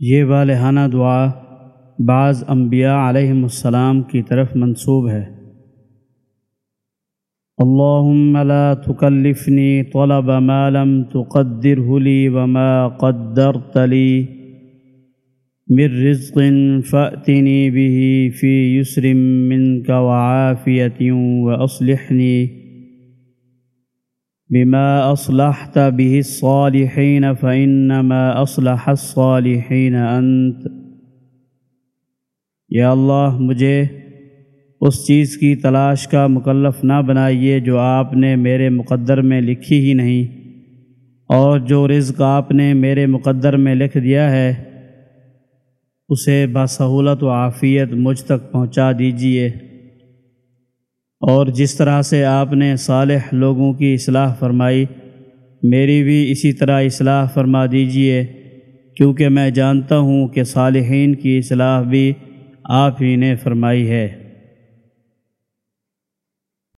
یہ والہانہ دعا بعض انبیاء علیہم السلام کی طرف منسوب ہے۔ اللهم لا تكلفني طلب ما لم تقدره لي وما قدرت لي من رزق فأتني به في يسر منك وعافية وأصلحني بما أصلحت به الصالحين فإنما أصلح الصالحين أنت۔ یا اللہ، مجھے اس چیز کی تلاش کا مکلف نہ بنائیے جو آپ نے میرے مقدر میں لکھی ہی نہیں، اور جو رزق آپ نے میرے مقدر میں لکھ دیا ہے، اسے بسہولت و عافیت مجھ تک پہنچا دیجیے اور جس طرح سے آپ نے صالح لوگوں کی اصلاح فرمائی، میری بھی اسی طرح اصلاح فرما دیجیے کیونکہ میں جانتا ہوں کہ صالحین کی اصلاح بھی آپ ہی نے فرمائی ہے۔